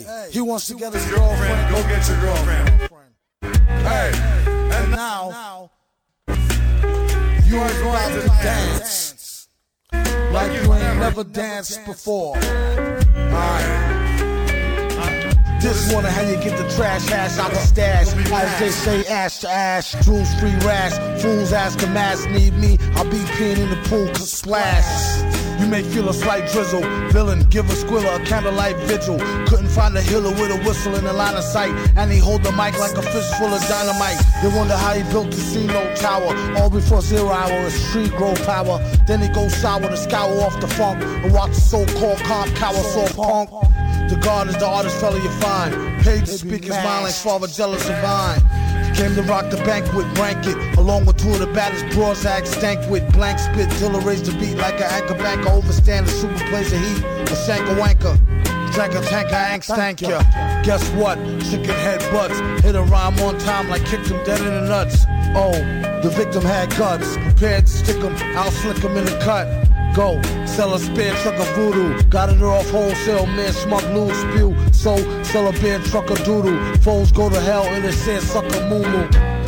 Hey, he wants to get his girlfriend. Go get your girlfriend. Hey, And now, you ain't about to dance like you ain't never danced before. Alright. This morning, how you get the trash ass out the stash? As they say, ash to ash, jewels free rash. Fools ask a mask need me. I'll be peeing in the pool, cause splash. You may feel a slight drizzle. Villain, give a squiller a candlelight vigil. Couldn't find a healer with a whistle in the line of sight. And he hold the mic like a fistful of dynamite. They wonder how he built the C-note tower. All before zero hour is street grow power. Then he goes sour to scour off the funk. And watch the so-called comp cower saw punk. The God is the artist fella you find. Paid to speak his mind like father jealous of vine. Came to rock the banquet, blanket, along with two of the baddest broads I stank with. Blank spit, Dilla raised the beat like an anchor banker, overstand the super plays the heat, a shanker wanker. Drank a tank, tanker, angst stank ya. Guess what? Chicken head butts. Hit a rhyme on time like kicked him dead in the nuts. Oh, the victim had guts. Prepared to stick him, I'll slick him in the cut. Go, sell a spare truck of voodoo. Got it off wholesale, man, smug loose spew. So, sell a beer truck of doodle. Foes go to hell in it says suck a moo